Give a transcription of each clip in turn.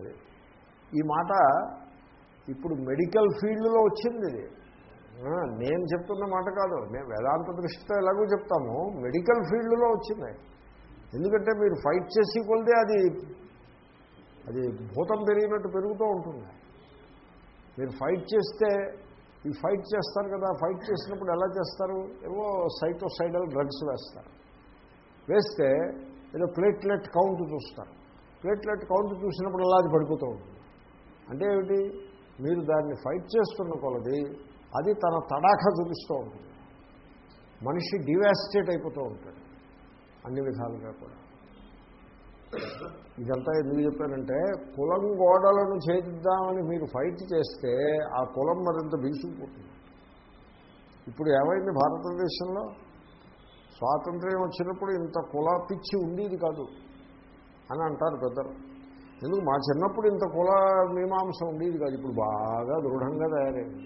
అది. ఈ మాట ఇప్పుడు మెడికల్ ఫీల్డ్లో వచ్చింది ఇది. నేను చెప్తున్న మాట కాదు. నేను వేదాంత దృష్టితో ఎలాగో చెప్తాము మెడికల్ ఫీల్డ్లో వచ్చింది. ఎందుకంటే మీరు ఫైట్ చేసి కొలితే అది అది భూతం పెరిగినట్టు పెరుగుతూ ఉంటుంది. మీరు ఫైట్ చేస్తే ఈ ఫైట్ చేస్తారు కదా ఫైట్ చేసినప్పుడు ఎలా చేస్తారు? ఏవో సైటోసైడల్ డ్రగ్స్ వేస్తారు. వేస్తే ఏదో ప్లేట్లెట్ కౌంట్ చూస్తారు. ప్లేట్లెట్ కౌంట్ చూసినప్పుడు అలా అది పడిపోతూ ఉంటుంది. అంటే ఏమిటి? మీరు దాన్ని ఫైట్ చేస్తున్న కొలది అది తన తడాఖా చూపిస్తూ ఉంటుంది. మనిషి డివాస్టేట్ అయిపోతూ ఉంటాడు. అన్ని విధాలుగా కూడా. ఇదంతా ఎందుకు చెప్పానంటే కులం గోడలను చేద్దామని మీరు ఫైట్ చేస్తే ఆ కులం మరింత బీసుకుపోతుంది. ఇప్పుడు ఏమైంది భారతదేశంలో? స్వాతంత్ర్యం వచ్చినప్పుడు ఇంత కుల పిచ్చి ఉండేది కాదు. అని అంటారు పెద్దలు. ఎందుకు? మా చిన్నప్పుడు ఇంత కుల మీమాంస ఉండేది కాదు. ఇప్పుడు బాగా దృఢంగా తయారైంది.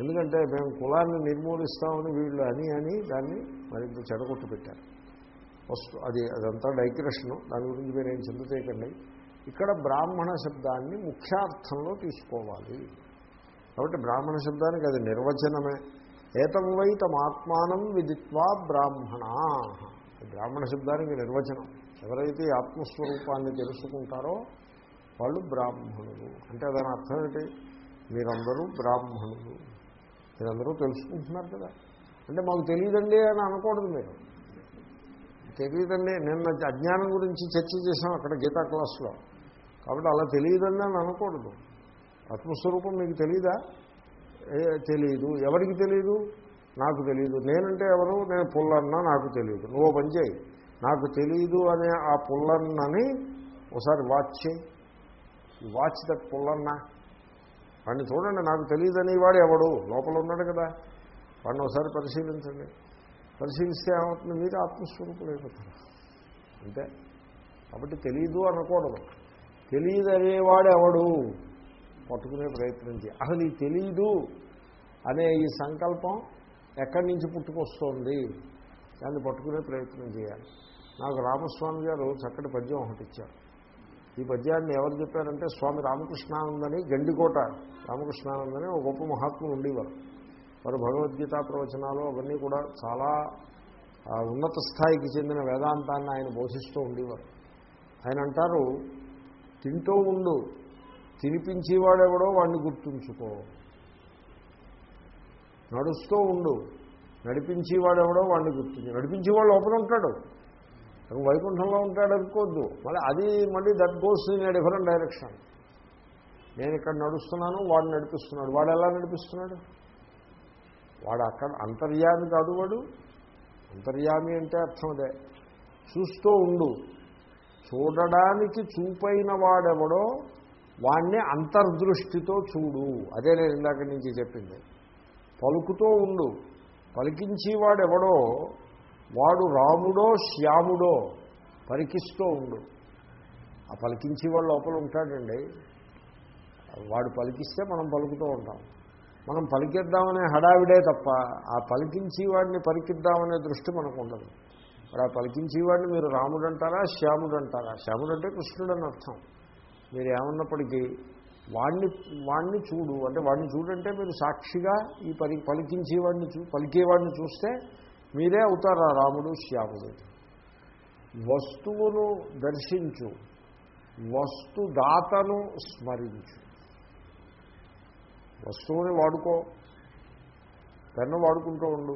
ఎందుకంటే మేము కులాన్ని నిర్మూలిస్తామని వీళ్ళు అని అని దాన్ని మరింత చెడగొట్టు పెట్టారు. ఫస్ట్ అది అదంతా డైక్రెషను దాని గురించి మీరు ఏం చింత చేయకండి ఇక్కడ బ్రాహ్మణ శబ్దాన్ని ముఖ్యార్థంలో తీసుకోవాలి. కాబట్టి బ్రాహ్మణ శబ్దానికి అది నిర్వచనమే. ఏతం వై తమాత్మానం విదిత్వా బ్రాహ్మణ. బ్రాహ్మణ శబ్దానికి నిర్వచనం. ఎవరైతే ఆత్మస్వరూపాన్ని తెలుసుకుంటారో వాళ్ళు బ్రాహ్మణులు. అంటే దాని అర్థం ఏంటి? మీరందరూ బ్రాహ్మణులు. మీరందరూ తెలుసుకుంటున్నారు కదా. అంటే మాకు తెలియదండి అని అనకూడదు మీరు. తెలియదండి. నిన్న అజ్ఞానం గురించి చర్చ చేసాం అక్కడ గీతా క్లాస్లో. కాబట్టి అలా తెలియదండి అని అనకూడదు. ఆత్మస్వరూపం మీకు తెలియదా తెలియదు ఎవరికి తెలియదు నాకు తెలియదు నేనంటే ఎవరు? నేను పుల్లన్నా నాకు తెలియదు నువ్వు పని చేయి. నాకు తెలియదు అనే ఆ పుల్లన్నని ఒకసారి వాచ్ చేయి. Watch that Pullanna. వాడిని చూడండి నాకు తెలియదని వాడు ఎవడు? లోపల ఉన్నాడు కదా. వాడిని ఒకసారి పరిశీలించండి. పరిశీలిస్తే ఏమవుతుంది? మీరు ఆత్మస్వరూపులు అయిపోతారు. అంతే. కాబట్టి తెలియదు అనకూడదు. తెలియదు అనేవాడు ఎవడు? పట్టుకునే ప్రయత్నం చేయి. అసలు ఈ తెలియదు అనే ఈ సంకల్పం ఎక్కడి నుంచి పుట్టుకొస్తోంది? దాన్ని పట్టుకునే ప్రయత్నం చేయాలి. నాకు రామస్వామి గారు చక్కటి పద్యం ఒకటి ఇచ్చారు. ఈ పద్యాన్ని ఎవరు చెప్పారంటే స్వామి రామకృష్ణానందని గండికోట రామకృష్ణానందని ఒక గొప్ప మహాత్ములు ఉండేవారు. వారు భగవద్గీత ప్రవచనాలు అవన్నీ కూడా చాలా ఉన్నత స్థాయికి చెందిన వేదాంతాన్ని ఆయన బోధిస్తూ ఉండేవారు. ఆయన అంటారు తింటూ ఉండు తినిపించేవాడెవడో వాడిని గుర్తుంచుకో. నడుస్తూ ఉండు నడిపించేవాడెవడో వాడిని గుర్తించి. నడిపించేవాడు లోపల ఉంటాడు. వైకుంఠంలో ఉంటాడు అనుకోవద్దు మళ్ళీ అది మళ్ళీ that goes in different direction నేను ఇక్కడ నడుస్తున్నాను వాడు నడిపిస్తున్నాడు. వాడు ఎలా నడిపిస్తున్నాడు? వాడు అక్కడ అంతర్యామి కాదు వాడు. అంతర్యామి అంటే అర్థం అదే. చూస్తూ ఉండు. చూడడానికి చూపైన వాడెవడో వాణ్ణి అంతర్దృష్టితో చూడు. అదే నేను ఇందాక నుంచి చెప్పింది. పలుకుతూ ఉండు. పలికించేవాడెవడో వాడు రాముడో శ్యాముడో పరికిస్తూ ఉండు. ఆ పలికించేవాడు లోపల ఉంటాడండి. వాడు పలికిస్తే మనం పలుకుతూ ఉంటాం. మనం పలికిద్దామనే హడావిడే తప్ప ఆ పలికించేవాడిని పలికిద్దామనే దృష్టి మనకు ఉండదు మరి ఆ పలికించేవాడిని మీరు రాముడు అంటారా శ్యాముడు అంటారా శ్యాముడు అంటే కృష్ణుడు అని అర్థం. మీరు ఏమన్నప్పటికీ వాణ్ణి వాణ్ణి చూడు. అంటే వాడిని చూడంటే మీరు సాక్షిగా ఈ పలి పలికించేవాడిని చూ పలికేవాడిని చూస్తే మీరే అవుతారా? రాముడు శ్యాముడు. వస్తువును దర్శించు. వస్తుదాతను స్మరించు. వస్తువుని వాడుకో. పెన్ను వాడుకుంటూ ఉండు.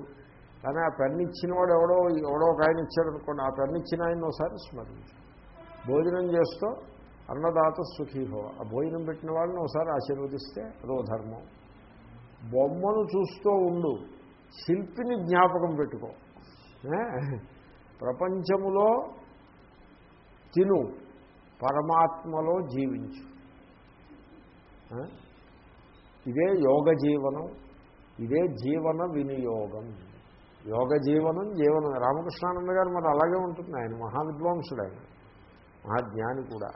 కానీ ఆ పెన్ను ఇచ్చిన వాడు ఎవడో ఎవడో ఒక ఆయన ఇచ్చాడు అనుకోండి ఆ పెన్ను ఇచ్చిన ఆయన ఒకసారి స్మరించు. భోజనం చేస్తూ అన్నదాత సుఖీభవ ఆ భోజనం పెట్టిన వాళ్ళని ఒకసారి ఆశీర్వదిస్తే అదో ధర్మం. బొమ్మను చూస్తూ ఉండు. శిల్పిని జ్ఞాపకం పెట్టుకో. ప్రపంచములో తిను. పరమాత్మలో జీవించు. ఇదే యోగ జీవనం. ఇదే జీవన వినియోగం. యోగ జీవనం జీవనం. రామకృష్ణానంద గారు మరి అలాగే ఉంటుంది ఆయన మహావిద్వాంసుడు ఆయన. మహాజ్ఞాని కూడా.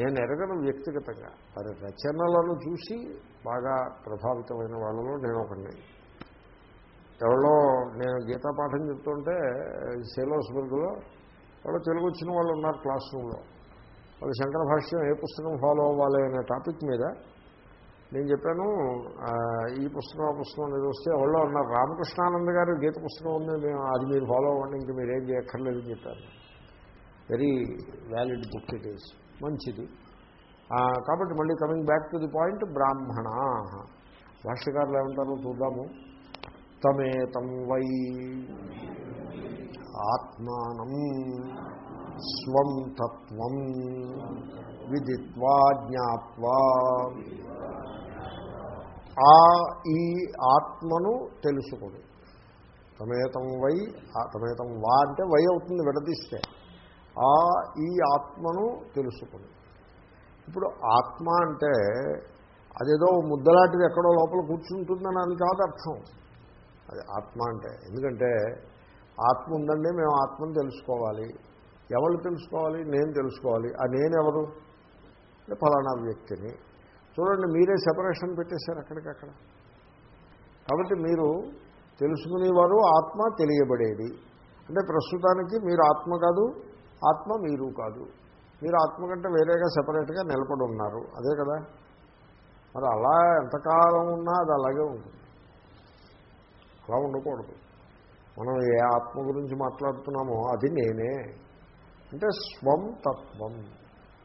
నేను ఎరగను వ్యక్తిగతంగా. వారి రచనలను చూసి బాగా ప్రభావితమైన వాళ్ళలో నేను ఒకడిని. ఎవరో నేను గీతా పాఠం చెప్తుంటే సేలోస్బర్గ్లో ఎవరో తెలుగు వచ్చిన వాళ్ళు ఉన్నారు క్లాస్ రూమ్లో. వాళ్ళు శంకర భాష్యం ఏ పుస్తకం ఫాలో అవ్వాలి అనే టాపిక్ మీద నేను చెప్పాను ఈ పుస్తకం ఆ పుస్తకం అనేది వస్తే ఎవరో ఉన్నారు రామకృష్ణానంద గారు గీత పుస్తకం ఉంది మేము అది మీరు ఫాలో అవ్వండి ఇంక మీరేం చేయక్కర్లేదు అని చెప్పారు. Very valid book it is మంచిది. కాబట్టి మళ్ళీ coming back to the point బ్రాహ్మణ. భాష్యకారులు ఏమంటారో చూద్దాము. తమేతం వై ఆత్మానం స్వం తత్వం విదిత్వా జ్ఞాత్వా. ఆ ఈ ఆత్మను తెలుసుకుని. తమేతం వై ఆ తమేతం వా అంటే వై అవుతుంది విడదీస్తే. ఆ ఈ ఆత్మను తెలుసుకుని. ఇప్పుడు ఆత్మ అంటే అదేదో ముద్దలాంటిది ఎక్కడో లోపల కూర్చుంటుందని అని కాదు అర్థం. అది ఆత్మ అంటే ఎందుకంటే ఆత్మ ఉందండి మేము ఆత్మను తెలుసుకోవాలి. ఎవరు తెలుసుకోవాలి? నేను తెలుసుకోవాలి. ఆ నేనెవరు అంటే ఫలానా వ్యక్తిని. చూడండి మీరే సెపరేషన్ పెట్టేశారు అక్కడికక్కడ. కాబట్టి మీరు తెలుసుకునేవారు ఆత్మ తెలియబడేది. అంటే ప్రస్తుతానికి మీరు ఆత్మ కాదు ఆత్మ మీరు కాదు. మీరు ఆత్మ కంటే వేరేగా సెపరేట్గా నిలబడి ఉన్నారు. అదే కదా? మరి అలా ఎంతకాలం ఉన్నా అది అలాగే ఉంటుంది. అలా ఉండకూడదు. మనం ఏ ఆత్మ గురించి మాట్లాడుతున్నామో అది నేనే. అంటే స్వం తత్వం.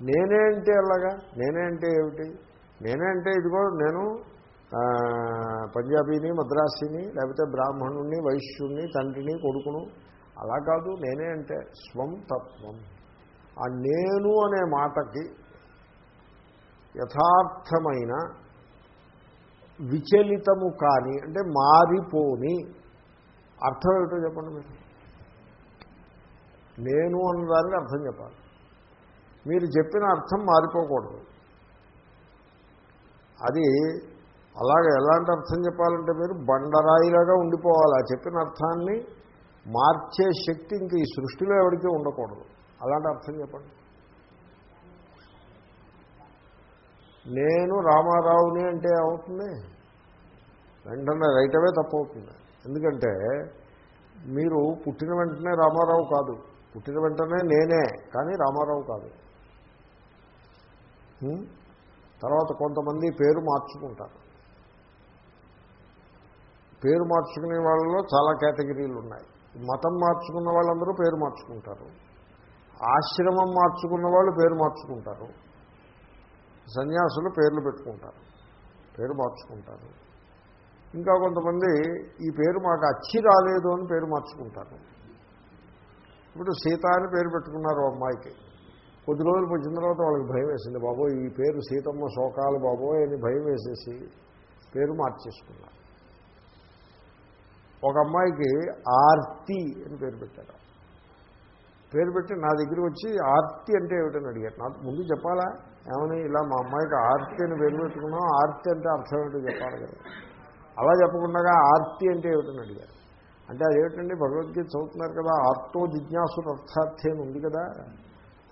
నేనే అంటే అలాగా నేనే అంటే ఏమిటి? నేనే అంటే ఇదిగో నేను పంజాబీని మద్రాసీని లేకపోతే బ్రాహ్మణుణ్ణి వైశ్యుణ్ణి తండ్రిని కొడుకును అలా కాదు నేనే అంటే స్వం తత్వం. ఆ నేను అనే మాటకి యథార్థమైన విచలితము కాని అంటే మారిపోని అర్థం ఏమిటో చెప్పండి మీరు. నేను అన్నదానికి అర్థం చెప్పాలి. మీరు చెప్పిన అర్థం మారిపోకూడదు. అది అలాగే ఎలాంటి అర్థం చెప్పాలంటే మీరు బండరాయిలాగా ఉండిపోవాలి. ఆ చెప్పిన అర్థాన్ని మార్చే శక్తి ఇంక ఈ సృష్టిలో ఎవరికీ ఉండకూడదు. అలాంటి అర్థం చెప్పండి. నేను రామారావుని అంటే ఏమవుతుంది? వెంటనే రైట్ అవే తప్పు అవుతుంది ఎందుకంటే మీరు పుట్టిన వెంటనే రామారావు కాదు. పుట్టిన వెంటనే నేనే కానీ రామారావు కాదు. తర్వాత కొంతమంది పేరు మార్చుకుంటారు. పేరు మార్చుకునే వాళ్ళలో చాలా కేటగిరీలు ఉన్నాయి మతం మార్చుకున్న వాళ్ళందరూ పేరు మార్చుకుంటారు. ఆశ్రమం మార్చుకున్న వాళ్ళు పేరు మార్చుకుంటారు. సన్యాసులు పేర్లు పెట్టుకుంటారు. పేరు మార్చుకుంటారు. ఇంకా కొంతమంది ఈ పేరు మాకు అచ్చి రాలేదు అని పేరు మార్చుకుంటారు. ఇప్పుడు సీత అని పేరు పెట్టుకున్నారు ఓ అమ్మాయికి. కొద్ది రోజులు వచ్చిన తర్వాత వాళ్ళకి భయం వేసింది బాబోయ్ ఈ పేరు సీతమ్మ శోకాలు బాబోయ్ అని భయం వేసేసి పేరు మార్చేసుకున్నారు. ఒక అమ్మాయికి ఆర్తి అని పేరు పెట్టారు. పేరు పెట్టి నా దగ్గరికి వచ్చి ఆర్తి అంటే ఏమిటని అడిగారు. నాకు ముందు చెప్పాలా? ఏమని? ఇలా మా అమ్మాయికి ఆర్తి అని పేరు పెట్టుకున్నాం. ఆర్తి అంటే అర్థం ఏంటో చెప్పాలి కదా. అలా చెప్పకుండా ఆర్తి అంటే ఏమిటని అడిగారు. అంటే అదేమిటండి? భగవద్గీత చదువుతున్నారు కదా. ఆర్తో జిజ్ఞాసుడు అర్థార్థి అని ఉంది కదా.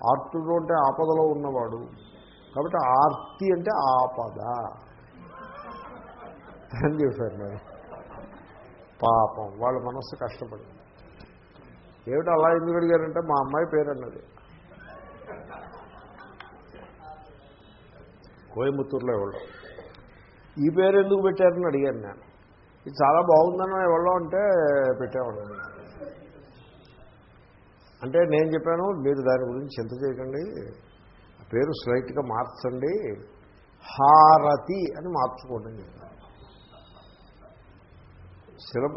ఆర్తుడు అంటే ఆపదలో ఉన్నవాడు. కాబట్టి ఆర్తి అంటే ఆపద. అని చెప్పారు మరి. పాపం వాళ్ళ మనస్సు కష్టపడింది. ఏమిటి అలా ఎందుకు అడిగారంటే మా అమ్మాయి పేరన్నది. కోయంబత్తూరులో ఎవరు. ఈ పేరు ఎందుకు పెట్టారని అడిగాను నేను. ఇది చాలా బాగుందని ఎవరో అంటే పెట్టేవాడు అంటే నేను చెప్పాను మీరు దాని గురించి చింత చేయకండి. పేరు స్లైట్గా మార్చండి. హారతి అని మార్చుకోండి చెప్పాను సిలబ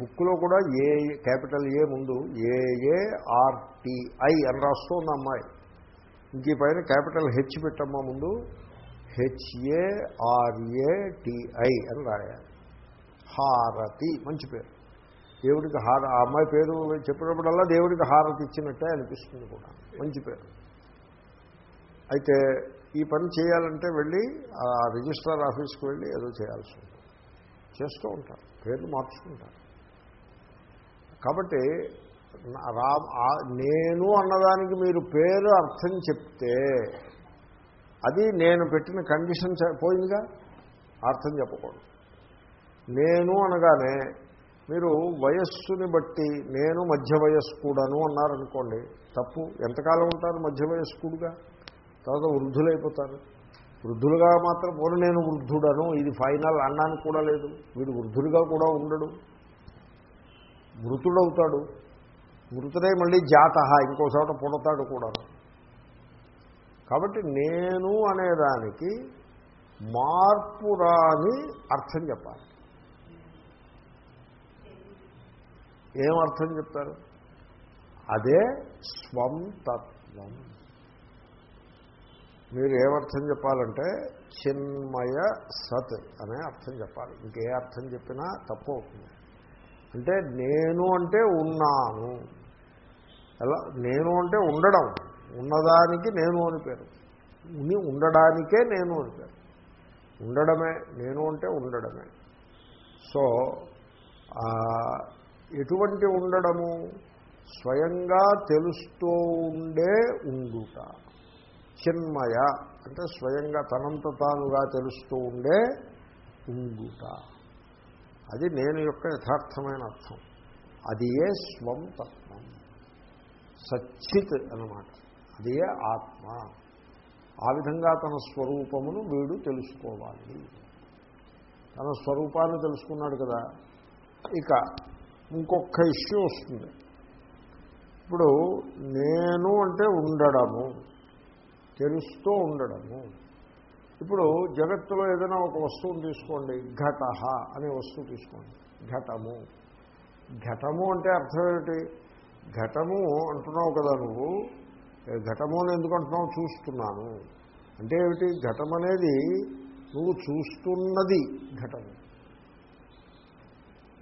బుక్లో కూడా ఏ క్యాపిటల్ ఏ ముందు ఏఏఆర్టీఐ అని రాస్తుంది అమ్మాయి. ఇంక ఈ పైన క్యాపిటల్ హెచ్ పెట్టమ్మా ముందు. హెచ్ఏఆర్ఏటిఐ అని రాయాలి. హారతి మంచి పేరు. దేవుడికి హార ఆ అమ్మాయి పేరు చెప్పినప్పుడల్లా దేవుడికి హారతి ఇచ్చినట్టే అనిపిస్తుంది కూడా. మంచి పేరు. అయితే ఈ పని చేయాలంటే వెళ్ళి ఆ రిజిస్ట్రార్ ఆఫీస్కి వెళ్ళి ఏదో చేయాల్సి ఉంటుంది. చేస్తూ ఉంటారు. పేర్లు మార్చుకుంటారు. కాబట్టి రా నేను అన్నదానికి మీరు పేరు అర్థం చెప్తే అది నేను పెట్టిన కండిషన్ పోయిందిగా అర్థం చెప్పకూడదు. నేను అనగానే మీరు వయస్సుని బట్టి నేను మధ్య వయస్కుడను అన్నారనుకోండి తప్పు. ఎంతకాలం ఉంటారు మధ్య వయస్కుడుగా? తర్వాత వృద్ధులైపోతారు. వృద్ధులుగా మాత్రం పోను నేను వృద్ధుడను ఇది ఫైనల్ అనడానికి కూడా లేదు. వీడు వృద్ధుడిగా కూడా ఉండడు. మృతుడవుతాడు మృతుడే మళ్ళీ జాత ఇంకో చోట పుడతాడు కూడా. కాబట్టి నేను అనేదానికి మార్పు రాని అర్థం చెప్పాలి. ఏం అర్థం చెప్తారు? అదే స్వం తత్వం మీరు ఏమర్థం చెప్పాలంటే చిన్మయ సత్ అనే అర్థం చెప్పాలి. ఇంకే అర్థం చెప్పినా తప్పు అవుతుంది. అంటే నేను అంటే ఉన్నాను. ఎలా? నేను అంటే ఉండడం. ఉన్నదానికి నేను అని పేరు. ఉని ఉండడానికే నేను అని పేరు. ఉండడమే నేను అంటే ఉండడమే. సో ఎటువంటి ఉండడము? స్వయంగా తెలుస్తూ ఉండే ఉండుట. చిన్మయ అంటే స్వయంగా తనంత తానుగా తెలుస్తూ ఉండే ఉంగుట. అది నేను యొక్క యథార్థమైన అర్థం. అది ఏ స్వం తత్వం. సచ్చిత్ అన్నమాట. అది ఏ ఆత్మ. ఆ విధంగా తన స్వరూపమును వీడు తెలుసుకోవాలి. తన స్వరూపాన్ని తెలుసుకున్నాడు కదా. ఇక ఇంకొక ఇష్యూ వస్తుంది. ఇప్పుడు నేను అంటే ఉండడము. తెలుస్తూ ఉండడము. ఇప్పుడు జగత్తులో ఏదైనా ఒక వస్తువును తీసుకోండి ఘట అనే వస్తువు తీసుకోండి. ఘటము. ఘటము అంటే అర్థం ఏమిటి? ఘటము అంటున్నావు కదా నువ్వు. ఘటము అని ఎందుకు అంటున్నావు? చూస్తున్నాను. అంటే ఏమిటి? ఘటం అనేది నువ్వు చూస్తున్నది ఘటము.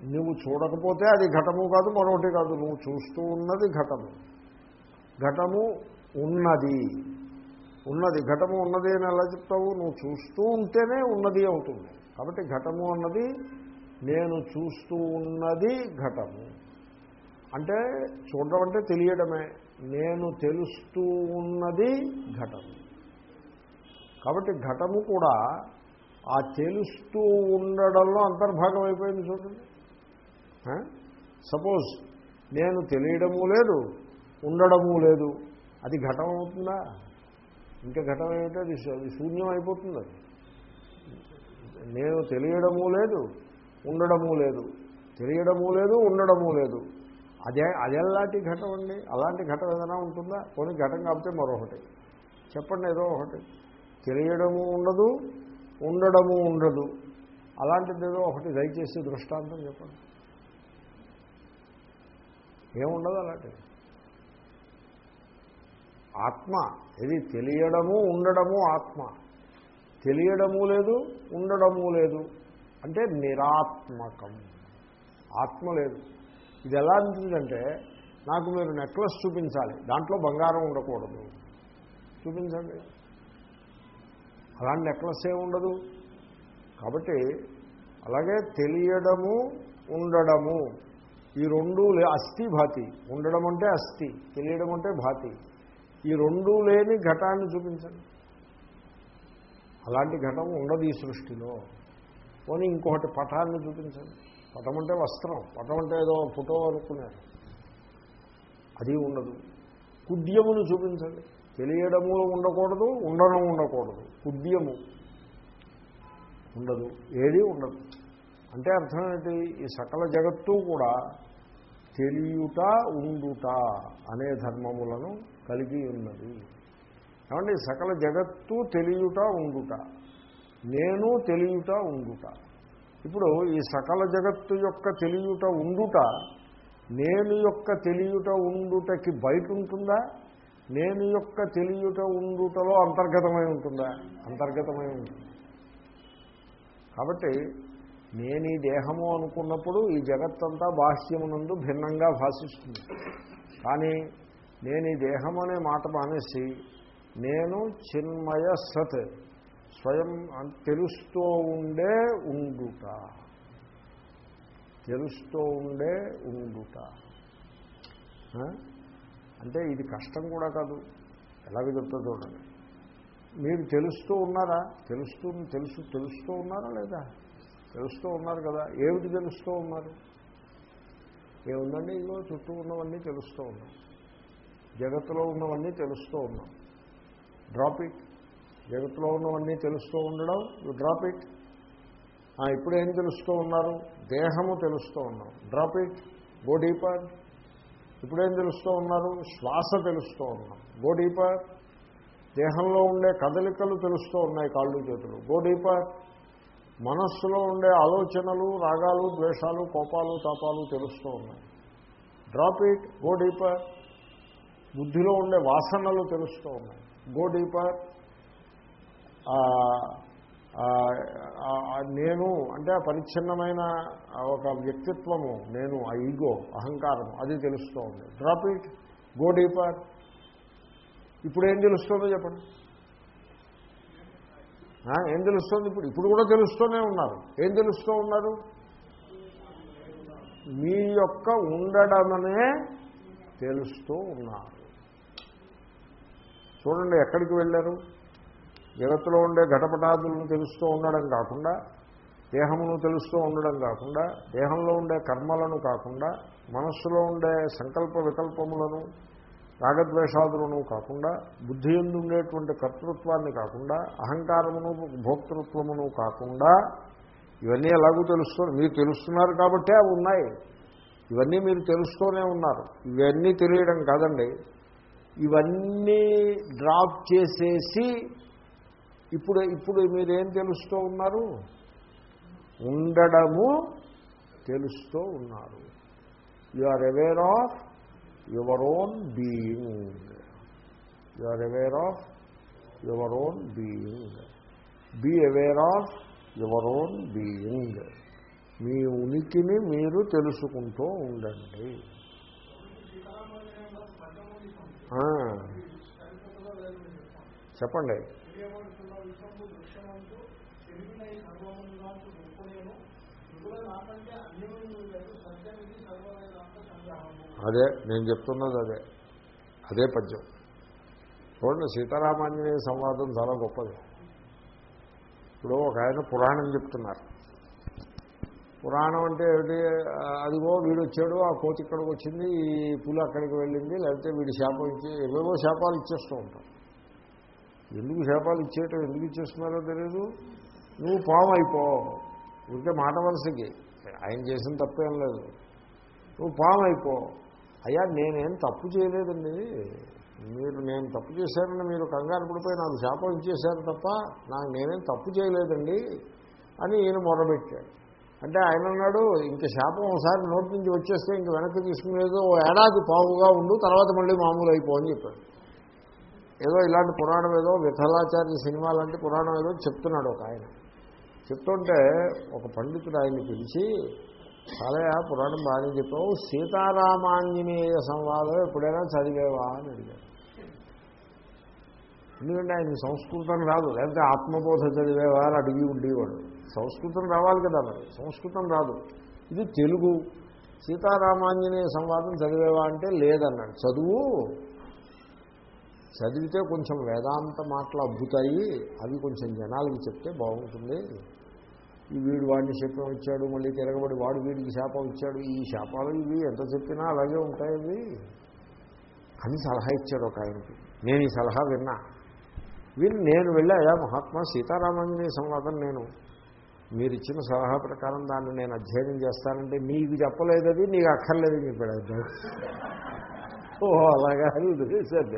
నువ్వు చూడకపోతే అది ఘటము కాదు మరొకటి కాదు. నువ్వు చూస్తూ ఉన్నది ఘటము. ఘటము ఉన్నది. ఉన్నది ఘటము ఉన్నది అని ఎలా చెప్తావు? నువ్వు చూస్తూ ఉంటేనే ఉన్నది అవుతుంది. కాబట్టి ఘటము అన్నది నేను చూస్తూ ఉన్నది ఘటము. అంటే చూడడం అంటే తెలియడమే. నేను తెలుస్తూ ఉన్నది ఘటము. కాబట్టి ఘటము కూడా ఆ తెలుస్తూ ఉండడంలో అంతర్భాగం అయిపోయింది చూడండి. సపోజ్ నేను తెలియడము లేదు ఉండడము లేదు అది ఘటం అవుతుందా ఇంకా ఘటం ఏమిటో అది అది శూన్యం అయిపోతుంది అది నేను తెలియడము లేదు ఉండడము లేదు. తెలియడము లేదు ఉండడము లేదు. అదే అదెలాంటి ఘటం అండి. అలాంటి ఘటం ఏదైనా ఉంటుందా? కొన్ని ఘటం కాకపోతే మరొకటి. చెప్పండి ఏదో ఒకటి. తెలియడము ఉండదు ఉండడము ఉండదు. అలాంటిది ఏదో ఒకటి దయచేసి దృష్టాంతం చెప్పండి. ఏముండదు అలాంటిది? ఆత్మ. ఇది తెలియడము ఉండడము ఆత్మ. తెలియడము లేదు ఉండడము లేదు. అంటే నిరాత్మకం. ఆత్మ లేదు. ఇది ఎలా ఉంటుందంటే నాకు మీరు నెక్లెస్ చూపించాలి. దాంట్లో బంగారం ఉండకూడదు. చూపించండి. అలాంటి నెక్లెస్ ఏ ఉండదు? కాబట్టి అలాగే తెలియడము ఉండడము. ఈ రెండు లే అస్థి భాతి. ఉండడం అంటే అస్థి తెలియడం అంటే భాతి. ఈ రెండు లేని ఘటాన్ని చూపించండి. అలాంటి ఘటం ఉండదు ఈ సృష్టిలో. పోనీ ఇంకొకటి పటాన్ని చూపించండి. పటం అంటే వస్త్రం పటం అంటే ఏదో ఫోటో అనుకున్నారు. అది ఉండదు. కుడ్యమును చూపించండి. తెలియడము ఉండకూడదు ఉండడం ఉండకూడదు. కుడ్యము ఉండదు ఏదీ ఉండదు. అంటే అర్థం ఏంటి? ఈ సకల జగత్తు కూడా తెలియుట ఉండుట అనే ధర్మములను కలిగి ఉన్నది. ఏమండి? సకల జగత్తు తెలియుట ఉండుట. నేను తెలియుట ఉండుట. ఇప్పుడు ఈ సకల జగత్తు యొక్క తెలియుట ఉండుట నేను యొక్క తెలియుట ఉండుటకి బయట ఉంటుందా నేను యొక్క తెలియుట ఉండుటలో అంతర్గతమై ఉంటుందా? అంతర్గతమై ఉంటుంది. కాబట్టి నేను ఈ దేహము అనుకున్నప్పుడు ఈ జగత్తంతా బాహ్యమునందు భిన్నంగా భాషిస్తుంది. కానీ నేను ఈ దేహం అనే మాట మానేసి నేను చిన్మయ సత్ స్వయం తెలుస్తూ ఉండే ఉండుట. తెలుస్తూ ఉండే ఉండుట. అంటే ఇది కష్టం కూడా కాదు. ఎలాగ చెప్తా చూడండి. మీరు తెలుస్తూ ఉన్నారా? తెలుస్తూ తెలుసు తెలుస్తూ ఉన్నారా లేదా? తెలుస్తూ ఉన్నారు కదా. ఏమిటి తెలుస్తూ ఉన్నారు? ఏముందండి? ఇదిగో చుట్టూ ఉన్నవన్నీ తెలుస్తూ ఉన్నాం జగత్తులో ఉన్నవన్నీ తెలుస్తూ ఉన్నాం. డ్రాప్ ఇట్ జగత్తులో ఉన్నవన్నీ తెలుస్తూ ఉండడం యు డ్రాప్ ఇట్ ఇప్పుడు ఏం తెలుస్తూ ఉన్నారు? దేహము తెలుస్తూ ఉన్నాం. డ్రాప్ ఇట్ గో డీపర్ ఇప్పుడేం తెలుస్తూ ఉన్నారు? శ్వాస తెలుస్తూ ఉన్నాం. గో డీపర్ దేహంలో ఉండే కదలికలు తెలుస్తూ ఉన్నాయి కాళ్ళు చేతులు. గో డీపర్ మనస్సులో ఉండే ఆలోచనలు రాగాలు ద్వేషాలు కోపాలు తాపాలు తెలుస్తూ ఉన్నాయి. డ్రాప్ ఇట్ గో డీపర్ బుద్ధిలో ఉండే వాసనలు తెలుస్తూ ఉన్నాయి. గో డీపర్ నేను అంటే ఆ పరిచ్ఛిన్నమైన ఒక వ్యక్తిత్వము నేను ఆ ఈగో అహంకారము అది తెలుస్తూ ఉంది. డ్రాప్ ఇట్ గో డీపర్ ఇప్పుడు ఏం తెలుస్తుందో చెప్పండి. ఏం తెలుస్తుంది ఇప్పుడు? ఇప్పుడు కూడా తెలుస్తూనే ఉన్నారు. ఏం తెలుస్తూ ఉన్నారు? మీ యొక్క ఉండడమనే తెలుస్తూ ఉన్నారు. చూడండి ఎక్కడికి వెళ్ళారు? జగత్తులో ఉండే ఘటపటాదులను తెలుస్తూ ఉండడం కాకుండా దేహమును తెలుస్తూ ఉండడం కాకుండా దేహంలో ఉండే కర్మలను కాకుండా మనస్సులో ఉండే సంకల్ప వికల్పములను రాగద్వేషాదులను కాకుండా బుద్ధి ఎందు ఉండేటువంటి కర్తృత్వాన్ని కాకుండా అహంకారమును భోక్తృత్వమును కాకుండా ఇవన్నీ ఎలాగూ తెలుస్తూ మీరు తెలుస్తున్నారు కాబట్టే అవి ఉన్నాయి. ఇవన్నీ మీరు తెలుస్తూనే ఉన్నారు. ఇవన్నీ తెలియడం కాదండి. ఇవన్నీ డ్రాప్ చేసేసి ఇప్పుడు ఇప్పుడు మీరేం తెలుస్తూ ఉన్నారు? ఉండడము తెలుస్తూ ఉన్నారు. You are aware of your own being you are aware of your own being be aware of your own being మీ ఉనికిని మీరు తెలుసుకుంటూ ఉండండి. చెప్పండి. అదే నేను చెప్తున్నది అదే. అదే పద్యం. చూడండి సీతారామాంజనేయ సంవాదం చాలా గొప్పది. ఇప్పుడు ఒక ఆయన పురాణం చెప్తున్నారు. పురాణం అంటే ఏమిటి? అదిగో వీడు వచ్చాడు ఆ కోతి ఇక్కడికి వచ్చింది ఈ పులి అక్కడికి వెళ్ళింది లేకపోతే వీడి శాపం ఇచ్చి ఏవేవో శాపాలు ఇచ్చేస్తూ ఉంటాం. ఎందుకు శాపాలు ఇచ్చేయటం ఎందుకు ఇచ్చేస్తున్నారో తెలియదు నువ్వు పాము అయిపో. ఉంటే మాట వలసకి. ఆయన చేసిన తప్పేం లేదు. నువ్వు పాము అయిపో. అయ్యా నేనేం తప్పు చేయలేదండి. మీరు నేను తప్పు చేశానని మీరు కంగారు పడిపోయి నాకు శాపం ఇచ్చేశారు తప్ప నాకు నేనేం తప్పు చేయలేదండి అని ఈయన మొరబెట్టాడు అంటే ఆయన అన్నాడు ఇంక శాపం ఒకసారి నోటి నుంచి వచ్చేస్తే ఇంక వెనక్కి తీసుకునేదో ఓ ఏడాది పావుగా ఉండు తర్వాత మళ్ళీ మామూలు అయిపో అని చెప్పాడు. ఏదో ఇలాంటి పురాణం ఏదో విఠలాచార్య సినిమా లాంటి పురాణం ఏదో చెప్తున్నాడు ఒక ఆయన. చెప్తుంటే ఒక పండితుడు ఆయన్ని పిలిచి చాలా పురాణం బాగానే చెప్పావు సీతారామాంజనేయ సంవాదం ఎప్పుడైనా చదివేవా? అని అడిగాడు. ఎందుకంటే ఆయన సంస్కృతం రాదు లేకపోతే ఆత్మబోధ చదివేవా అని అడిగి ఉండేవాడు. సంస్కృతం రావాలి కదా మరి. సంస్కృతం రాదు. ఇది తెలుగు. సీతారామాంజనేయ సంవాదం చదివేవా అంటే లేదన్నాడు. చదువు. చదివితే కొంచెం వేదాంత మాటలు అబ్బుతాయి అవి కొంచెం జనాలకి చెప్తే బాగుంటుంది. ఈ వీడు వాడిని శాపం ఇచ్చాడు మళ్ళీ తిరగబడి వాడు వీడికి శాపం ఇచ్చాడు. ఈ శాపాలు ఇవి ఎంత చెప్పినా అలాగే ఉంటాయి ఇవి అని సలహా ఇచ్చాడు ఒక ఆయనకి. నేను ఈ సలహా విన్నా. విని నేను వెళ్ళాయా మహాత్మా సీతారామాంజనేయ సంవాదం నేను మీరు ఇచ్చిన సలహా ప్రకారం దాన్ని నేను అధ్యయనం చేస్తానంటే నీకు చెప్పలేదది నీకు అక్కర్లేదు చెప్పాడు ఓ అలాగా సార్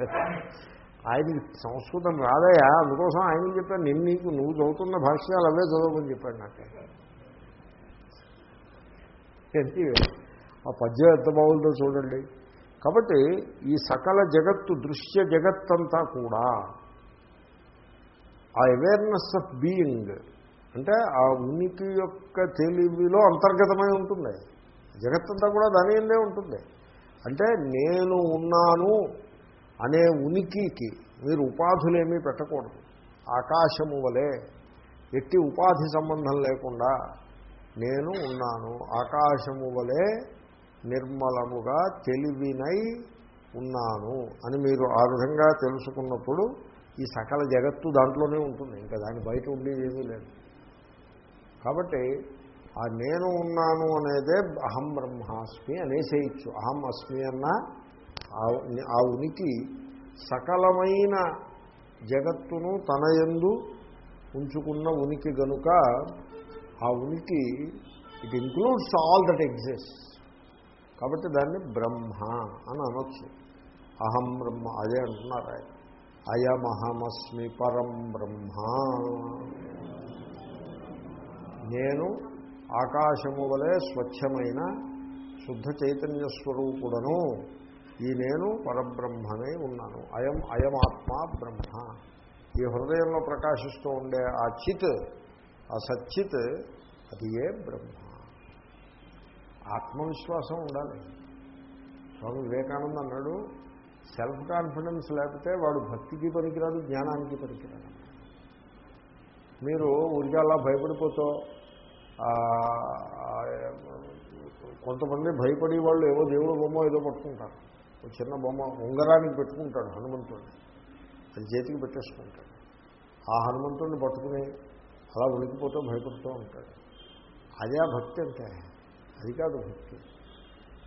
ఆయనకి సంస్కృతం రాదయా అందుకోసం ఆయన చెప్పాను నేను నీకు నువ్వు చదువుతున్న భాష్యాలు అవే చదవమని చెప్పాడు నాకు. ఆ పద్యం ఎంత బాగుందో చూడండి. కాబట్టి ఈ సకల జగత్తు దృశ్య జగత్తంతా కూడా ఆ అవేర్నెస్ ఆఫ్ బీయింగ్ అంటే ఆ ఉనికి యొక్క తెలివిలో అంతర్గతమై ఉంటుంది. జగత్తంతా కూడా దాని ఎందే ఉంటుంది. అంటే నేను ఉన్నాను అనే ఉనికికి మీరు ఉపాధులేమీ పెట్టకూడదు. ఆకాశము వలె ఎట్టి ఉపాధి సంబంధం లేకుండా నేను ఉన్నాను. ఆకాశము వలె నిర్మలముగా తెలివినై ఉన్నాను అని మీరు ఆ విధంగా తెలుసుకున్నప్పుడు ఈ సకల జగత్తు దాంట్లోనే ఉంటుంది. ఇంకా దాని బయట ఉండేది ఏమీ లేదు. కాబట్టి ఆ నేను ఉన్నాను అనేదే అహం బ్రహ్మాస్మి అనేసేయచ్చు. అహం అస్మి అన్న ఆ ఉనికి సకలమైన జగత్తును తన యందు ఉంచుకున్న ఉనికి గనుక ఆ ఉనికి it includes all that exist కాబట్టి దాన్ని బ్రహ్మ అని అనొచ్చు. అహం బ్రహ్మ అదే అంటున్నారు ఆయన. అయమహమస్మి పరం బ్రహ్మ. నేను ఆకాశము వలె స్వచ్ఛమైన శుద్ధ చైతన్య స్వరూపుడను. ఈ నేను పరబ్రహ్మనే ఉన్నాను. అయం అయమాత్మ బ్రహ్మ. ఈ హృదయంలో ప్రకాశిస్తూ ఉండే ఆ చిత్ ఆ సచ్చిత్ అది ఏ బ్రహ్మ? ఆత్మవిశ్వాసం ఉండాలి. స్వామి వివేకానంద అన్నాడు సెల్ఫ్ కాన్ఫిడెన్స్ లేకపోతే వాడు భక్తికి పనికిరాదు జ్ఞానానికి పనికిరాడు. మీరు ఊరికే అలా భయపడిపోతూ. కొంతమంది భయపడి వాళ్ళు ఏవో దేవుడు బొమ్మ ఏదో పట్టుకుంటారు. ఒక చిన్న బొమ్మ ఉంగరానికి పెట్టుకుంటాడు హనుమంతుడిని అది చేతికి పెట్టేసుకుంటాడు. ఆ హనుమంతుడిని పట్టుకుని అలా ఉనికిపోతూ భయపడుతూ ఉంటాడు. అదే ఆ భక్తి అంటే? అది కాదు భక్తి.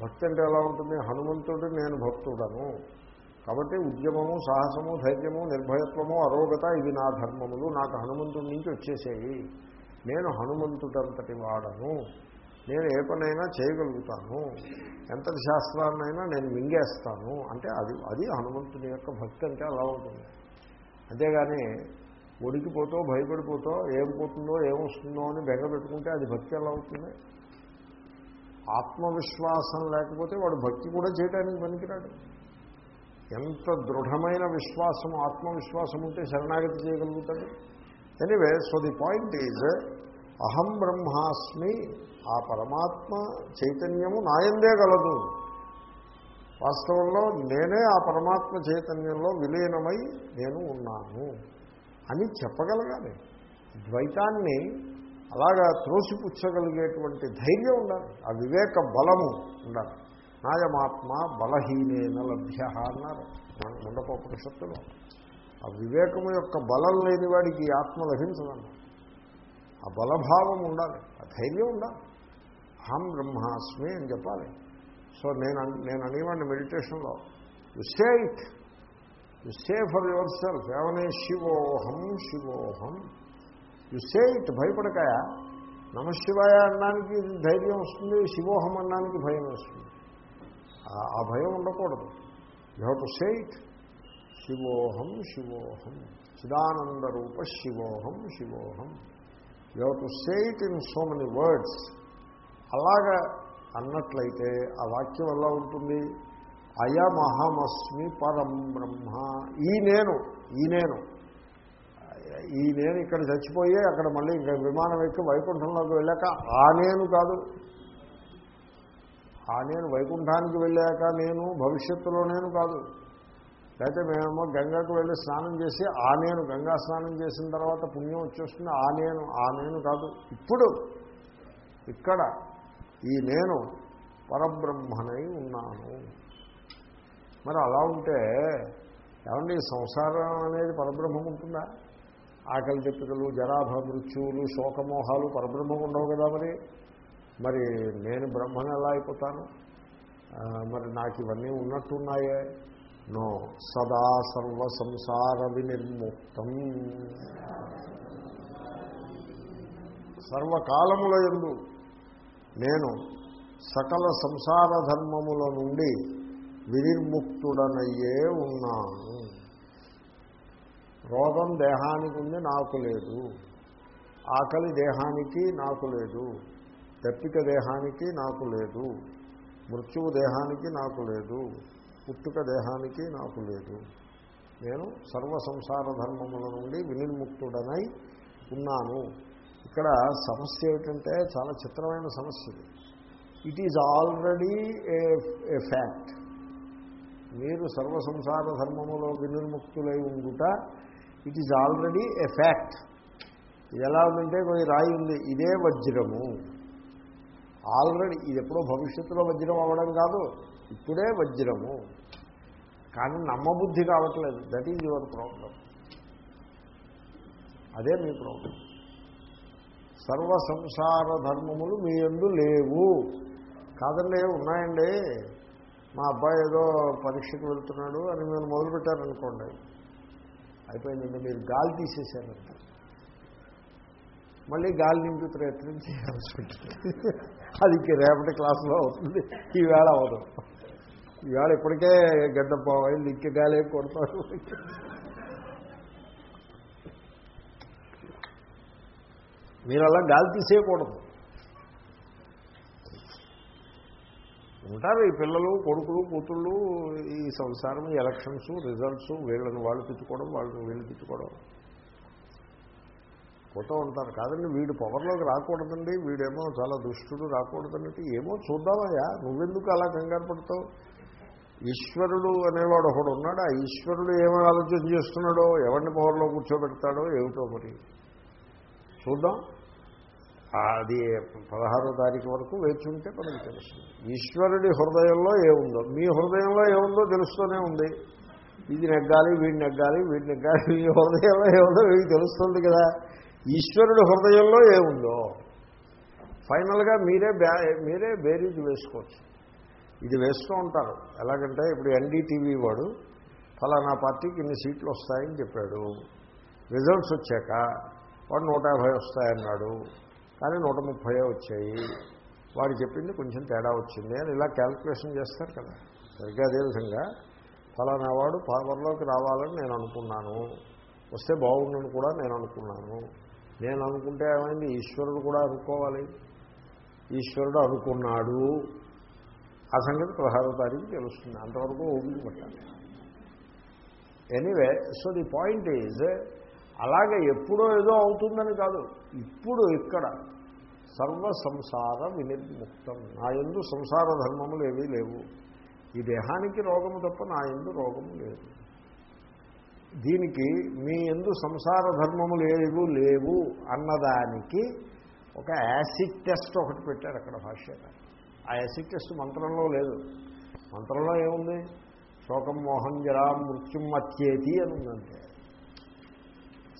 భక్తి అంటే ఎలా ఉంటుంది? హనుమంతుడు నేను భక్తుడను. కాబట్టి ఉద్యమము సాహసము ధైర్యము నిర్భయత్వము అరోగత ఇవి నా ధర్మములు. నాకు హనుమంతుడి నుంచి వచ్చేసేవి. నేను హనుమంతుడంతటి వాడను. నేను ఏ పనైనా చేయగలుగుతాను. ఎంతటి శాస్త్రాన్నైనా నేను మింగేస్తాను. అంటే అది అది హనుమంతుని యొక్క భక్తి అంటే అలా ఉంటుంది. అంతేగాని ఒడికిపోతూ భయపడిపోతూ ఏం పోతుందో ఏమొస్తుందో అని బెంగ పెట్టుకుంటే అది భక్తి ఎలా అవుతుంది? ఆత్మవిశ్వాసం లేకపోతే వాడు భక్తి కూడా చేయడానికి పనికిరాడు. ఎంత దృఢమైన విశ్వాసం ఆత్మవిశ్వాసం ఉంటే శరణాగతి చేయగలుగుతాడు? Anyway so the point is అహం బ్రహ్మాస్మి ఆ పరమాత్మ చైతన్యము నాయందే గలదు. వాస్తవంలో నేనే ఆ పరమాత్మ చైతన్యంలో విలీనమై నేను ఉన్నాను అని చెప్పగలగాలి. ద్వైతాన్ని అలాగా త్రోసిపుచ్చగలిగేటువంటి ధైర్యం ఉండాలి. ఆ వివేక బలము ఉండాలి. నాయమాత్మ బలహీనేన లభ్య అన్నారు. ముండపోపనిషత్తులో ఆ వివేకము యొక్క బలం లేని వాడికి ఆత్మ లభించదన్న ఆ బలభావం ఉండాలి ఆ ధైర్యం ఉండాలి. అహం బ్రహ్మాస్మి అని చెప్పాలి. సో నేను నేను అనేవాడిని మెడిటేషన్లో. You say it you say for yourself ఏమనే శివోహం శివోహం. యు సే ఇట్ భయపడకాయ? నమశివాయ అనడానికి ధైర్యం వస్తుంది శివోహం అనడానికి భయం వస్తుంది. ఆ భయం ఉండకూడదు. You have to say it శివోహం శివోహం. చిదానందరూప శివోహం శివోహం. You have to say it in so many words అలాగా అన్నట్లయితే ఆ వాక్యం ఎలా ఉంటుంది? అయమహమస్మి పరం బ్రహ్మ. ఈ నేను ఈ నేను. ఈ నేను ఇక్కడ చచ్చిపోయి అక్కడ మళ్ళీ ఇంకా విమానం ఎక్కి వైకుంఠంలోకి వెళ్ళాక ఆ నేను కాదు. ఆ నేను వైకుంఠానికి వెళ్ళాక నేను భవిష్యత్తులో నేను కాదు. లేకపోతే మేమేమో గంగకు వెళ్ళి స్నానం చేసి ఆ నేను గంగా స్నానం చేసిన తర్వాత పుణ్యం వచ్చేస్తుంది ఆ నేను ఆ నేను కాదు. ఇప్పుడు ఇక్కడ ఈ నేను పరబ్రహ్మనై ఉన్నాను. మరి అలా ఉంటే ఏమండి సంసారం అనేది పరబ్రహ్మం ఉంటుందా? ఆకలి తెప్పికలు జరాభ మృత్యువులు శోకమోహాలు పరబ్రహ్మం ఉండవు కదా మరి. మరి నేను బ్రహ్మను ఎలా అయిపోతాను? మరి నాకు ఇవన్నీ ఉన్నట్టున్నాయే? నో. సదా సర్వ సంసార వినిర్ముక్తం. సర్వకాలముల ఎందు నేను సకల సంసార ధర్మముల నుండి వినిర్ముక్తుడనయ్యే ఉన్నాను. రోగం దేహానికి ఉంది నాకు లేదు. ఆకలి దేహానికి నాకు లేదు. దప్పిక దేహానికి నాకు లేదు మృత్యువు దేహానికి నాకు లేదు పుట్టుక దేహానికి నాకు లేదు. నేను సర్వ సంసార ధర్మముల నుండి వినిర్ముక్తుడనై ఉన్నాను. ఇక్కడ సమస్య ఏమిటంటే చాలా చిత్రమైన సమస్య ఇది. It is already a fact మీరు సర్వ సంసార ధర్మములో వినిర్ముక్తులై ఉండుట it is already a fact ఇది ఎలా ఉందంటే కొన్ని రాయి ఉంది ఇదే వజ్రము. ఆల్రెడీ ఇది ఎప్పుడో భవిష్యత్తులో వజ్రం అవ్వడం కాదు ఇప్పుడే వజ్రము. కానీ నమ్మబుద్ధి కావట్లేదు. దట్ ఈజ్ యువర్ ప్రాబ్లం అదే మీ ప్రాబ్లం సర్వ సంసార ధర్మములు మీ ఎందు లేవు. కాదండి ఉన్నాయండి. మా అబ్బాయి ఏదో పరీక్షకు వెళ్తున్నాడు అని మీరు మొదలుపెట్టారనుకోండి. అయిపోయిందండి మీరు గాలి తీసేశారంటే మళ్ళీ గాలి నింపి ప్రయత్నం చేయాల్సి ఉంటుంది అది రేపటి క్లాసులో అవుతుంది. ఈవేళ అవదు. ఈవేళ ఇప్పటికే గడ్డ పోవాలి ఇంక గాలి కొడతారు? మీరు అలా గాలి తీసేయకూడదు. ఉంటారు ఈ పిల్లలు కొడుకులు కూతుళ్ళు ఈ సంసారం ఎలక్షన్స్ రిజల్ట్స్ వీళ్ళని వాళ్ళు తిట్టుకోవడం వాళ్ళని వీళ్ళు తిట్టుకోవడం. పోతూ ఉంటారు. కాదండి వీడు పవర్లోకి రాకూడదండి వీడేమో చాలా దుష్టుడు రాకూడదన్నట్టు ఏమో చూద్దామయ్యా. నువ్వెందుకు అలా కంగారు పడతావు? ఈశ్వరుడు అనేవాడు ఒకడు ఉన్నాడు? ఆ ఈశ్వరుడు ఏమో ఆలోచన చేస్తున్నాడో ఎవరిని పవర్లో కూర్చోబెడతాడో ఏమిటో మరి? చూద్దాం. అది పదహారో తారీఖు వరకు వేచి ఉంటే మనకి తెలుస్తుంది. ఈశ్వరుడి హృదయంలో ఏముందో మీ హృదయంలో ఏముందో తెలుస్తూనే ఉంది. ఇది నెగ్గాలి వీడిని నెగ్గాలి వీడిని నెగ్గాలి మీ హృదయంలో ఏముందో వీడికి తెలుస్తుంది కదా. ఈశ్వరుడి హృదయంలో ఏముందో? ఫైనల్గా మీరే బ్యా మీరే బేరీజ్ వేసుకోవచ్చు. ఇది వేస్తూ ఉంటారు. ఎలాగంటే ఇప్పుడు ఎన్డీటీవీ వాడు ఫలానా పార్టీకి ఇన్ని సీట్లు వస్తాయని చెప్పాడు. రిజల్ట్స్ వచ్చాక వాడు నూట యాభై వస్తాయన్నాడు. కానీ నూట ముప్పై వచ్చాయి. వాడు చెప్పింది కొంచెం తేడా వచ్చింది అని ఇలా క్యాల్కులేషన్ చేస్తారు కదా. సరిగ్గా అదేవిధంగా ఫలానా వాడు పవర్లోకి రావాలని నేను అనుకున్నాను. వస్తే బాగుండని కూడా నేను అనుకున్నాను. నేను అనుకుంటే ఏమైంది? ఈశ్వరుడు కూడా అనుకోవాలి. ఈశ్వరుడు అనుకున్నాడు. ఆ సంగతి పదహారో తారీఖు తెలుస్తుంది. అంతవరకు ఊపిరి పట్టాలి. Anyway so the point is అలాగే ఎప్పుడో ఏదో అవుతుందని కాదు. ఇప్పుడు ఇక్కడ సర్వ సంసార వినిర్ముక్తం. నా ఎందు సంసార ధర్మములు ఏవీ లేవు. ఈ దేహానికి రోగము తప్ప నా ఎందు రోగము లేదు. దీనికి మీ ఎందు సంసార ధర్మములు లేవు లేవు అన్నదానికి ఒక యాసిడ్ టెస్ట్ ఒకటి పెట్టారు అక్కడ భాష్యత ఆ యాసిడ్ టెస్ట్ మంత్రంలో లేదు. మంత్రంలో ఏముంది? శోకం మోహం జరా మృత్యుం అత్యేతి అని ఉందంటే.